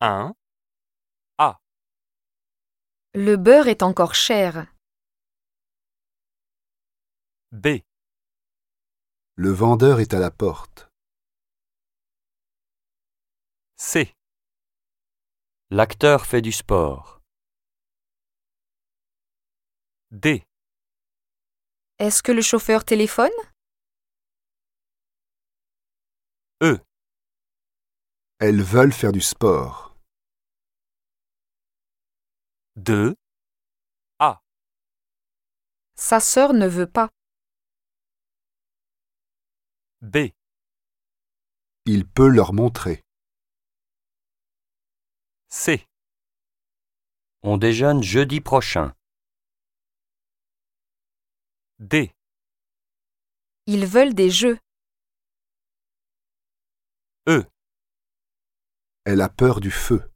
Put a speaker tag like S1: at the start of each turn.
S1: 1,
S2: Le beurre est encore cher.
S1: B,
S3: Le vendeur est à la porte.
S1: C,
S4: L'acteur fait du sport.
S1: D,
S2: Est-ce que le chauffeur téléphone?
S1: E,
S3: Elles veulent faire du sport.
S1: 2,
S2: Sa sœur ne veut pas.
S1: B,
S3: Il peut leur montrer.
S1: C,
S4: On déjeune jeudi prochain.
S1: D,
S2: Ils veulent des jeux.
S1: E,
S3: Elle a peur du feu.